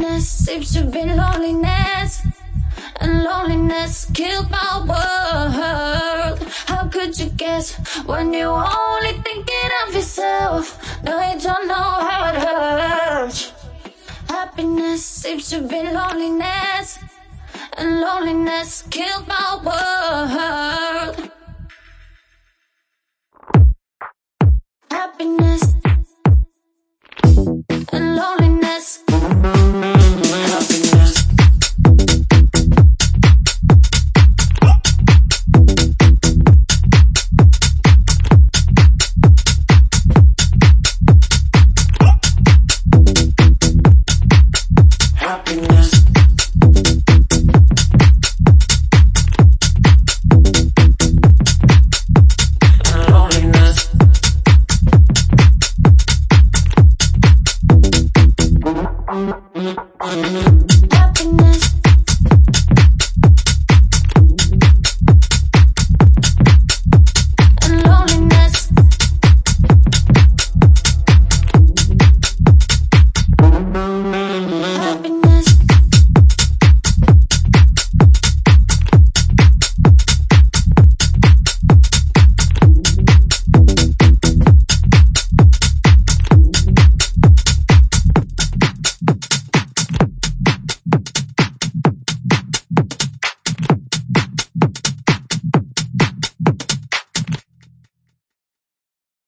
Happiness seems to be loneliness. And loneliness killed my world. How could you guess when you only thinking of yourself? No, you don't know how it hurts. Happiness seems to be loneliness. And loneliness killed my world. Happiness and loneliness.